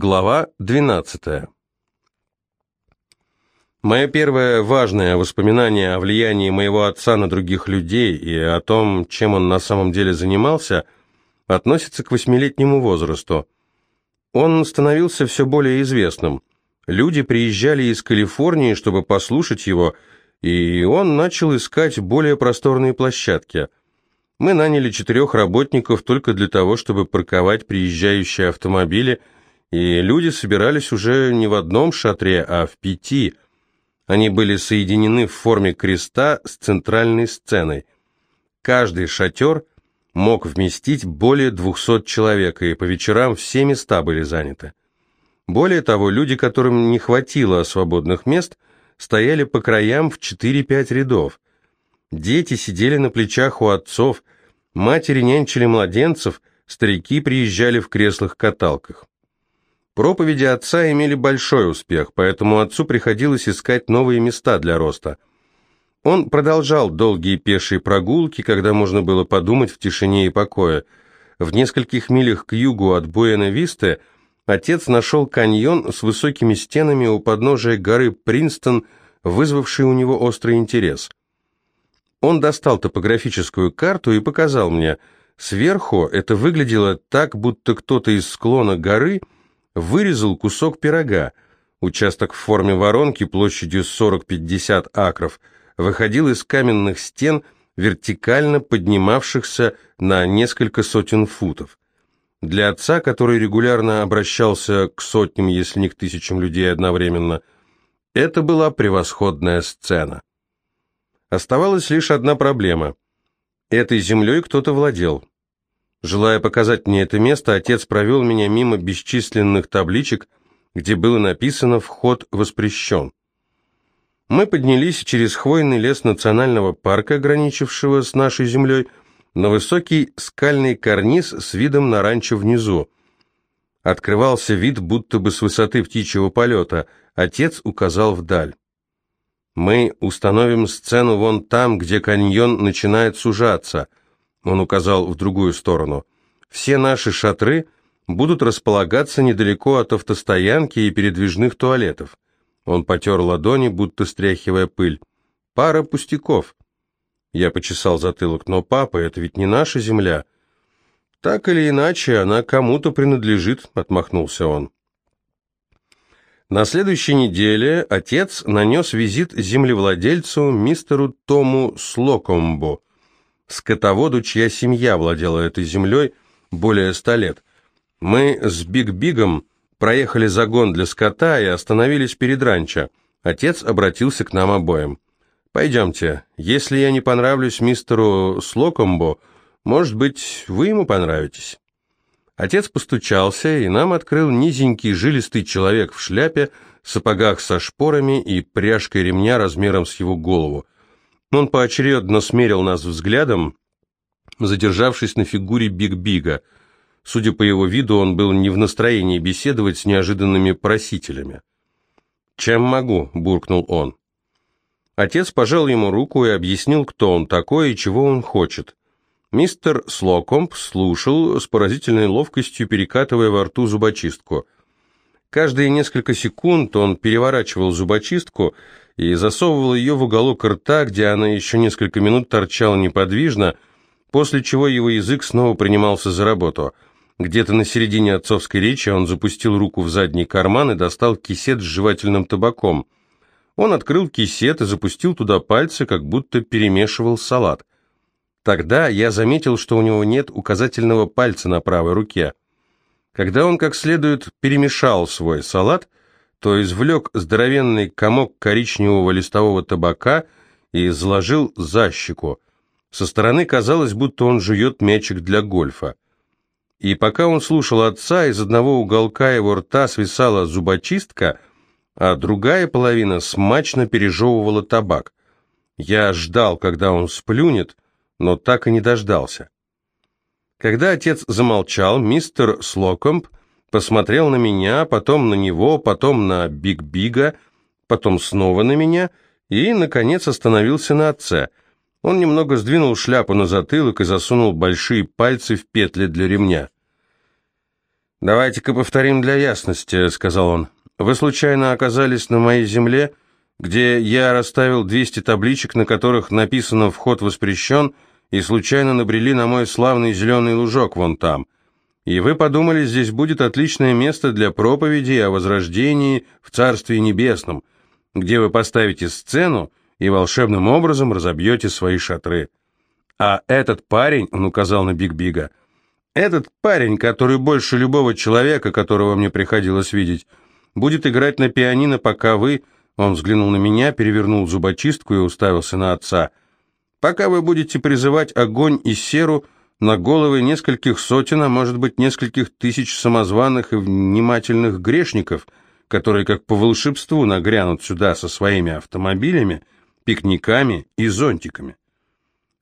Глава 12. Мое первое важное воспоминание о влиянии моего отца на других людей и о том, чем он на самом деле занимался, относится к восьмилетнему возрасту. Он становился все более известным. Люди приезжали из Калифорнии, чтобы послушать его, и он начал искать более просторные площадки. Мы наняли четырех работников только для того, чтобы парковать приезжающие автомобили, и люди собирались уже не в одном шатре, а в пяти. Они были соединены в форме креста с центральной сценой. Каждый шатер мог вместить более 200 человек, и по вечерам все места были заняты. Более того, люди, которым не хватило свободных мест, стояли по краям в 4-5 рядов. Дети сидели на плечах у отцов, матери нянчили младенцев, старики приезжали в креслах-каталках. Проповеди отца имели большой успех, поэтому отцу приходилось искать новые места для роста. Он продолжал долгие пешие прогулки, когда можно было подумать в тишине и покое. В нескольких милях к югу от Буэна-Висты отец нашел каньон с высокими стенами у подножия горы Принстон, вызвавший у него острый интерес. Он достал топографическую карту и показал мне. Сверху это выглядело так, будто кто-то из склона горы вырезал кусок пирога. Участок в форме воронки площадью 40-50 акров выходил из каменных стен, вертикально поднимавшихся на несколько сотен футов. Для отца, который регулярно обращался к сотням, если не к тысячам людей одновременно, это была превосходная сцена. Оставалась лишь одна проблема. Этой землей кто-то владел. Желая показать мне это место, отец провел меня мимо бесчисленных табличек, где было написано «Вход воспрещен». Мы поднялись через хвойный лес национального парка, граничившего с нашей землей, на высокий скальный карниз с видом на ранчо внизу. Открывался вид будто бы с высоты птичьего полета. Отец указал вдаль. Мы установим сцену вон там, где каньон начинает сужаться. Он указал в другую сторону. Все наши шатры будут располагаться недалеко от автостоянки и передвижных туалетов. Он потер ладони, будто стряхивая пыль. Пара пустяков. Я почесал затылок, но папа, это ведь не наша земля. Так или иначе, она кому-то принадлежит, отмахнулся он. На следующей неделе отец нанес визит землевладельцу мистеру Тому Слокомбу, скотоводу, чья семья владела этой землей более ста лет. Мы с Биг-Бигом проехали загон для скота и остановились перед ранчо. Отец обратился к нам обоим. «Пойдемте. Если я не понравлюсь мистеру Слокомбу, может быть, вы ему понравитесь». Отец постучался, и нам открыл низенький жилистый человек в шляпе, сапогах со шпорами и пряжкой ремня размером с его голову. Он поочередно смерил нас взглядом, задержавшись на фигуре Биг-Бига. Судя по его виду, он был не в настроении беседовать с неожиданными просителями. «Чем могу?» – буркнул он. Отец пожал ему руку и объяснил, кто он такой и чего он хочет. Мистер Слокомп слушал с поразительной ловкостью, перекатывая во рту зубочистку. Каждые несколько секунд он переворачивал зубочистку и засовывал ее в уголок рта, где она еще несколько минут торчала неподвижно, после чего его язык снова принимался за работу. Где-то на середине отцовской речи он запустил руку в задний карман и достал кисет с жевательным табаком. Он открыл кисет и запустил туда пальцы, как будто перемешивал салат. Тогда я заметил, что у него нет указательного пальца на правой руке. Когда он как следует перемешал свой салат, то извлек здоровенный комок коричневого листового табака и изложил за щеку. Со стороны казалось, будто он жует мячик для гольфа. И пока он слушал отца, из одного уголка его рта свисала зубочистка, а другая половина смачно пережевывала табак. Я ждал, когда он сплюнет, но так и не дождался. Когда отец замолчал, мистер Слокомб посмотрел на меня, потом на него, потом на Биг-Бига, потом снова на меня и, наконец, остановился на отце. Он немного сдвинул шляпу на затылок и засунул большие пальцы в петли для ремня. «Давайте-ка повторим для ясности», — сказал он. «Вы случайно оказались на моей земле, где я расставил 200 табличек, на которых написано «Вход воспрещен», и случайно набрели на мой славный зеленый лужок вон там. И вы подумали, здесь будет отличное место для проповеди о возрождении в Царстве Небесном, где вы поставите сцену и волшебным образом разобьете свои шатры. А этот парень, он указал на Биг-Бига, — этот парень, который больше любого человека, которого мне приходилось видеть, будет играть на пианино, пока вы...» Он взглянул на меня, перевернул зубочистку и уставился на отца. «Пока вы будете призывать огонь и серу на головы нескольких сотен, а может быть нескольких тысяч самозваных и внимательных грешников, которые как по волшебству нагрянут сюда со своими автомобилями, пикниками и зонтиками.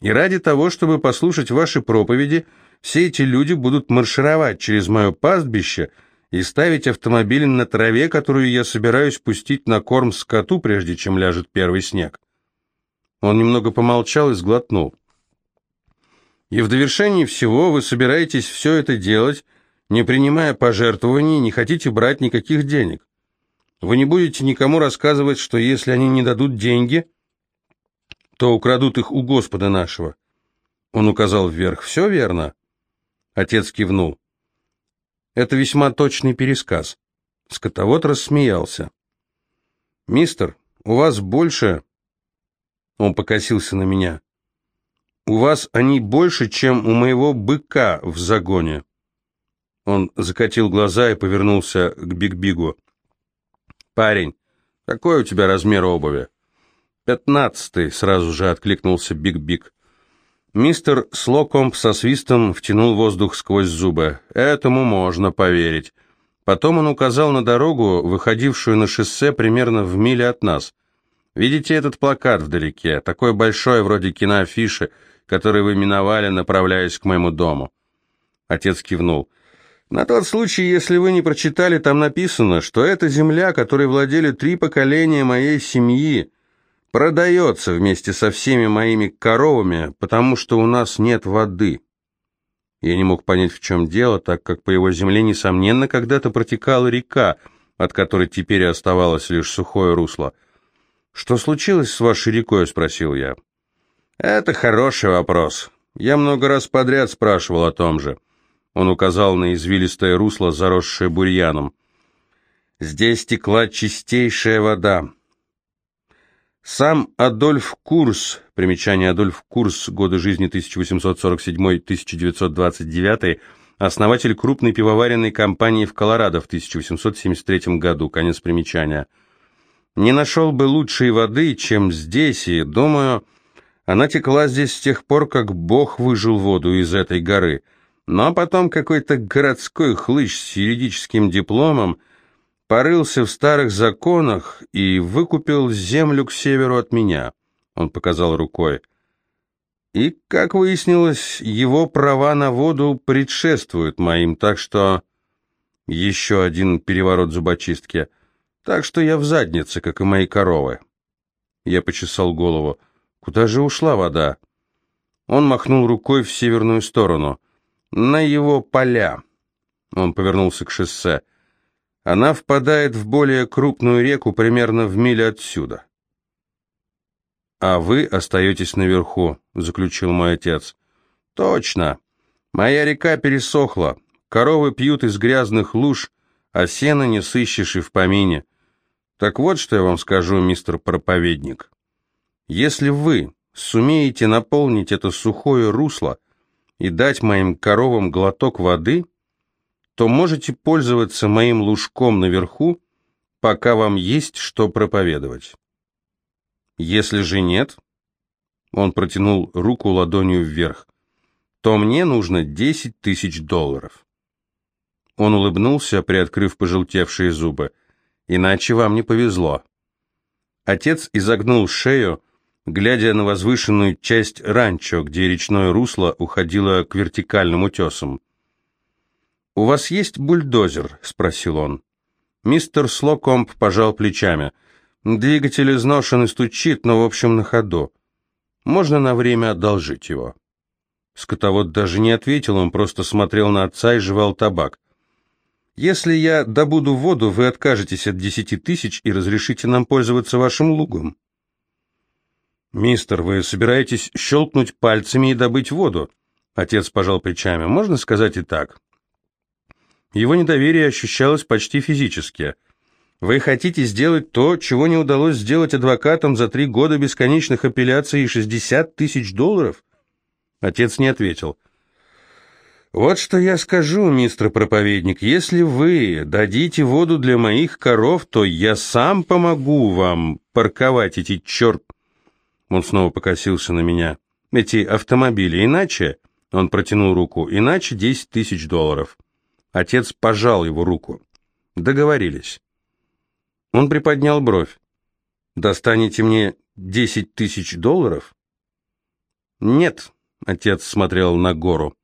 И ради того, чтобы послушать ваши проповеди, все эти люди будут маршировать через мое пастбище и ставить автомобили на траве, которую я собираюсь пустить на корм скоту, прежде чем ляжет первый снег. Он немного помолчал и сглотнул. И в довершении всего вы собираетесь все это делать, не принимая пожертвований, не хотите брать никаких денег. Вы не будете никому рассказывать, что если они не дадут деньги, то украдут их у Господа нашего. Он указал вверх. Все верно? Отец кивнул. Это весьма точный пересказ. Скотовод рассмеялся. «Мистер, у вас больше...» Он покосился на меня. «У вас они больше, чем у моего быка в загоне». Он закатил глаза и повернулся к Биг-Бигу. «Парень, какой у тебя размер обуви?» «Пятнадцатый», — сразу же откликнулся Биг-Биг. Мистер Слокомп со свистом втянул воздух сквозь зубы. Этому можно поверить. Потом он указал на дорогу, выходившую на шоссе примерно в миле от нас. Видите этот плакат вдалеке, такой большой, вроде киноафиши, который вы миновали, направляясь к моему дому? Отец кивнул. На тот случай, если вы не прочитали, там написано, что это земля, которой владели три поколения моей семьи, продается вместе со всеми моими коровами, потому что у нас нет воды. Я не мог понять, в чем дело, так как по его земле, несомненно, когда-то протекала река, от которой теперь оставалось лишь сухое русло. «Что случилось с вашей рекой?» — спросил я. «Это хороший вопрос. Я много раз подряд спрашивал о том же». Он указал на извилистое русло, заросшее бурьяном. «Здесь текла чистейшая вода. Сам Адольф Курс, примечание Адольф Курс, годы жизни 1847-1929, основатель крупной пивоваренной компании в Колорадо в 1873 году, конец примечания. Не нашел бы лучшей воды, чем здесь, и, думаю, она текла здесь с тех пор, как Бог выжил воду из этой горы. Но потом какой-то городской хлыщ с юридическим дипломом порылся в старых законах и выкупил землю к северу от меня. Он показал рукой. И, как выяснилось, его права на воду предшествуют моим, так что... Еще один переворот зубочистки. Так что я в заднице, как и мои коровы. Я почесал голову. Куда же ушла вода? Он махнул рукой в северную сторону. На его поля. Он повернулся к шоссе. Она впадает в более крупную реку примерно в миле отсюда. «А вы остаетесь наверху», — заключил мой отец. «Точно. Моя река пересохла. Коровы пьют из грязных луж, а сена не сыщешь и в помине. Так вот, что я вам скажу, мистер проповедник. Если вы сумеете наполнить это сухое русло и дать моим коровам глоток воды, то можете пользоваться моим лужком наверху, пока вам есть что проповедовать. Если же нет, он протянул руку ладонью вверх, то мне нужно 10 тысяч долларов. Он улыбнулся, приоткрыв пожелтевшие зубы. Иначе вам не повезло. Отец изогнул шею, глядя на возвышенную часть ранчо, где речное русло уходило к вертикальным утесам. «У вас есть бульдозер?» — спросил он. Мистер Слокомп пожал плечами. «Двигатель изношен и стучит, но, в общем, на ходу. Можно на время одолжить его». Скотовод даже не ответил, он просто смотрел на отца и жевал табак. Если я добуду воду, вы откажетесь от десяти тысяч и разрешите нам пользоваться вашим лугом. Мистер, вы собираетесь щелкнуть пальцами и добыть воду? Отец пожал плечами. Можно сказать и так. Его недоверие ощущалось почти физически. Вы хотите сделать то, чего не удалось сделать адвокатам за три года бесконечных апелляций и 60 тысяч долларов? Отец не ответил. «Вот что я скажу, мистер проповедник, если вы дадите воду для моих коров, то я сам помогу вам парковать эти черт...» Он снова покосился на меня. «Эти автомобили, иначе...» Он протянул руку. «Иначе десять тысяч долларов». Отец пожал его руку. «Договорились». Он приподнял бровь. «Достанете мне десять тысяч долларов?» «Нет», — отец смотрел на гору.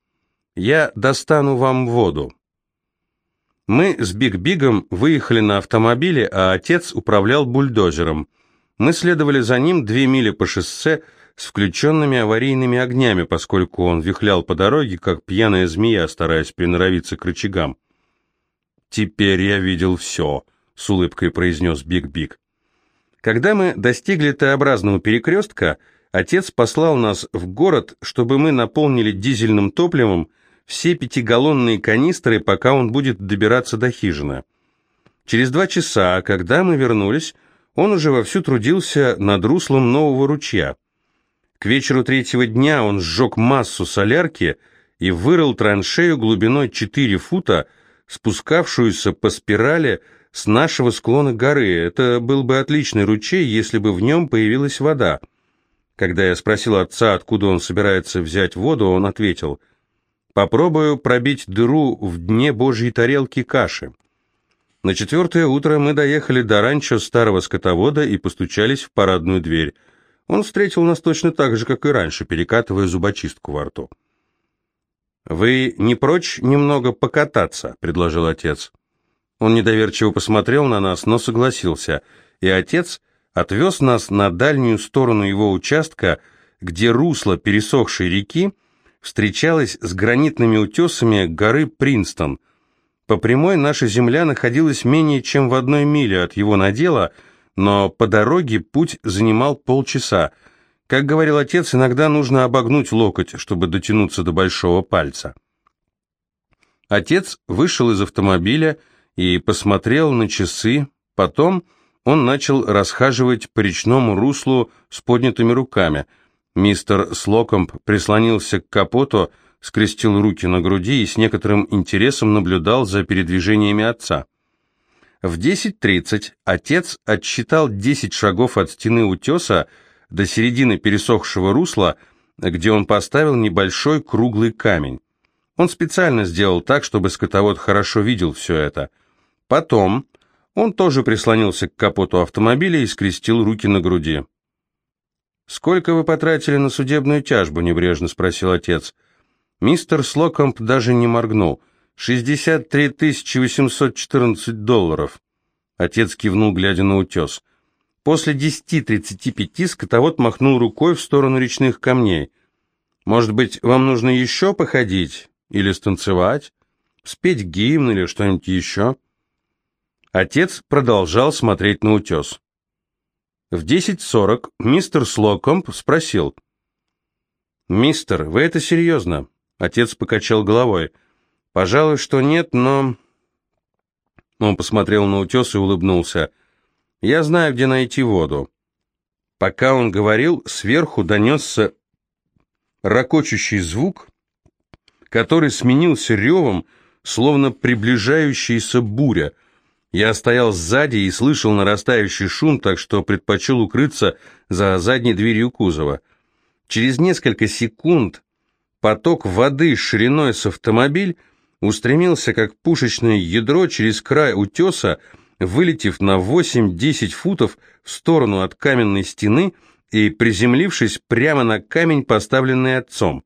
Я достану вам воду». Мы с Биг-Бигом выехали на автомобиле, а отец управлял бульдозером. Мы следовали за ним две мили по шоссе с включенными аварийными огнями, поскольку он вихлял по дороге, как пьяная змея, стараясь приноровиться к рычагам. «Теперь я видел все», — с улыбкой произнес Биг-Биг. Когда мы достигли Т-образного перекрестка, отец послал нас в город, чтобы мы наполнили дизельным топливом все пятигаллонные канистры, пока он будет добираться до хижины. Через два часа, когда мы вернулись, он уже вовсю трудился над руслом нового ручья. К вечеру третьего дня он сжег массу солярки и вырыл траншею глубиной 4 фута, спускавшуюся по спирали с нашего склона горы. Это был бы отличный ручей, если бы в нем появилась вода. Когда я спросил отца, откуда он собирается взять воду, он ответил – Попробую пробить дыру в дне божьей тарелки каши. На четвертое утро мы доехали до ранчо старого скотовода и постучались в парадную дверь. Он встретил нас точно так же, как и раньше, перекатывая зубочистку во рту. «Вы не прочь немного покататься?» — предложил отец. Он недоверчиво посмотрел на нас, но согласился, и отец отвез нас на дальнюю сторону его участка, где русло пересохшей реки встречалась с гранитными утесами горы Принстон. По прямой наша земля находилась менее чем в одной миле от его надела, но по дороге путь занимал полчаса. Как говорил отец, иногда нужно обогнуть локоть, чтобы дотянуться до большого пальца. Отец вышел из автомобиля и посмотрел на часы, потом он начал расхаживать по речному руслу с поднятыми руками – Мистер Слокомб прислонился к капоту, скрестил руки на груди и с некоторым интересом наблюдал за передвижениями отца. В 10.30 отец отсчитал 10 шагов от стены утеса до середины пересохшего русла, где он поставил небольшой круглый камень. Он специально сделал так, чтобы скотовод хорошо видел все это. Потом он тоже прислонился к капоту автомобиля и скрестил руки на груди. «Сколько вы потратили на судебную тяжбу?» – небрежно спросил отец. Мистер Слокомп даже не моргнул. «Шестьдесят три тысячи восемьсот четырнадцать долларов». Отец кивнул, глядя на утес. После десяти тридцати пяти скотовод махнул рукой в сторону речных камней. «Может быть, вам нужно еще походить? Или станцевать? Спеть гимн или что-нибудь еще?» Отец продолжал смотреть на утес. В 10.40 мистер Слокомп спросил. «Мистер, вы это серьезно?» Отец покачал головой. «Пожалуй, что нет, но...» Он посмотрел на утес и улыбнулся. «Я знаю, где найти воду». Пока он говорил, сверху донесся ракочущий звук, который сменился ревом, словно приближающаяся буря. Я стоял сзади и слышал нарастающий шум, так что предпочел укрыться за задней дверью кузова. Через несколько секунд поток воды шириной с автомобиль устремился, как пушечное ядро, через край утеса, вылетев на 8-10 футов в сторону от каменной стены и приземлившись прямо на камень, поставленный отцом.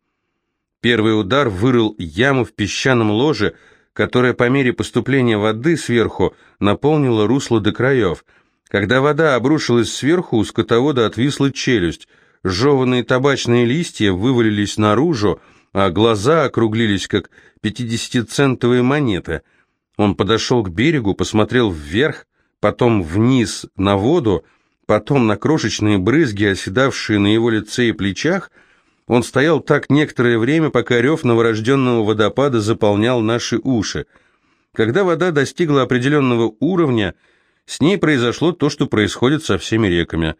Первый удар вырыл яму в песчаном ложе, которая по мере поступления воды сверху наполнила русло до краев. Когда вода обрушилась сверху, у скотовода отвисла челюсть, жеванные табачные листья вывалились наружу, а глаза округлились, как пятидесятицентовые монеты. Он подошел к берегу, посмотрел вверх, потом вниз на воду, потом на крошечные брызги, оседавшие на его лице и плечах. Он стоял так некоторое время, пока рев новорожденного водопада заполнял наши уши. Когда вода достигла определенного уровня, с ней произошло то, что происходит со всеми реками.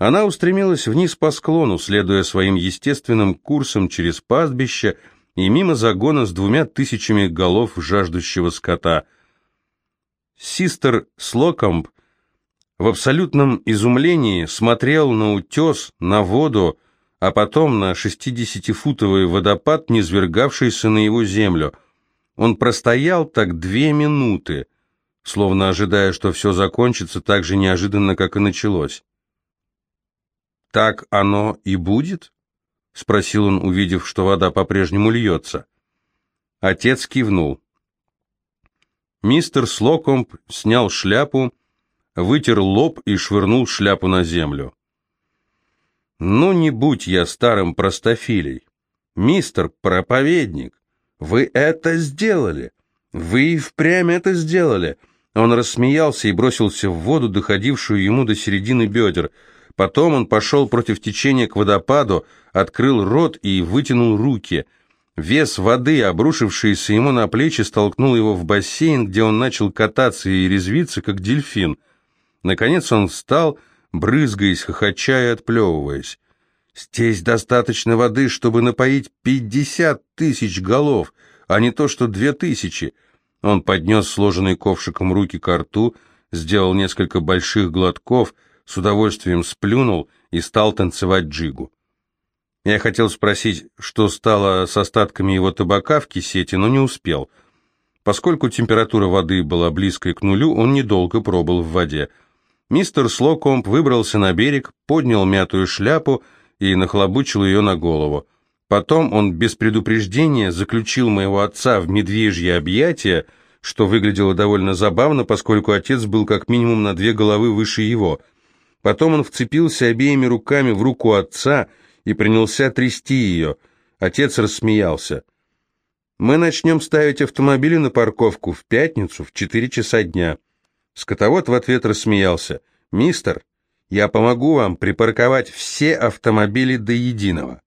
Она устремилась вниз по склону, следуя своим естественным курсом через пастбище и мимо загона с двумя тысячами голов жаждущего скота. Систер Слокомб в абсолютном изумлении смотрел на утес, на воду, а потом на шестидесятифутовый водопад, низвергавшийся на его землю. Он простоял так две минуты, словно ожидая, что все закончится так же неожиданно, как и началось. «Так оно и будет?» — спросил он, увидев, что вода по-прежнему льется. Отец кивнул. Мистер Слокомб снял шляпу, вытер лоб и швырнул шляпу на землю. «Ну, не будь я старым простофилей. Мистер проповедник, вы это сделали. Вы и впрямь это сделали». Он рассмеялся и бросился в воду, доходившую ему до середины бедер. Потом он пошел против течения к водопаду, открыл рот и вытянул руки. Вес воды, обрушившийся ему на плечи, столкнул его в бассейн, где он начал кататься и резвиться, как дельфин. Наконец он встал, брызгаясь, хохоча и отплевываясь. «Здесь достаточно воды, чтобы напоить пятьдесят тысяч голов, а не то что две тысячи». Он поднес сложенный ковшиком руки к рту, сделал несколько больших глотков, с удовольствием сплюнул и стал танцевать джигу. Я хотел спросить, что стало с остатками его табака в кисете, но не успел. Поскольку температура воды была близкой к нулю, он недолго пробыл в воде. Мистер Слокомп выбрался на берег, поднял мятую шляпу и нахлобучил ее на голову. Потом он без предупреждения заключил моего отца в медвежье объятия, что выглядело довольно забавно, поскольку отец был как минимум на две головы выше его. Потом он вцепился обеими руками в руку отца и принялся трясти ее. Отец рассмеялся. «Мы начнем ставить автомобили на парковку в пятницу в четыре часа дня». Скотовод в ответ рассмеялся. «Мистер, я помогу вам припарковать все автомобили до единого».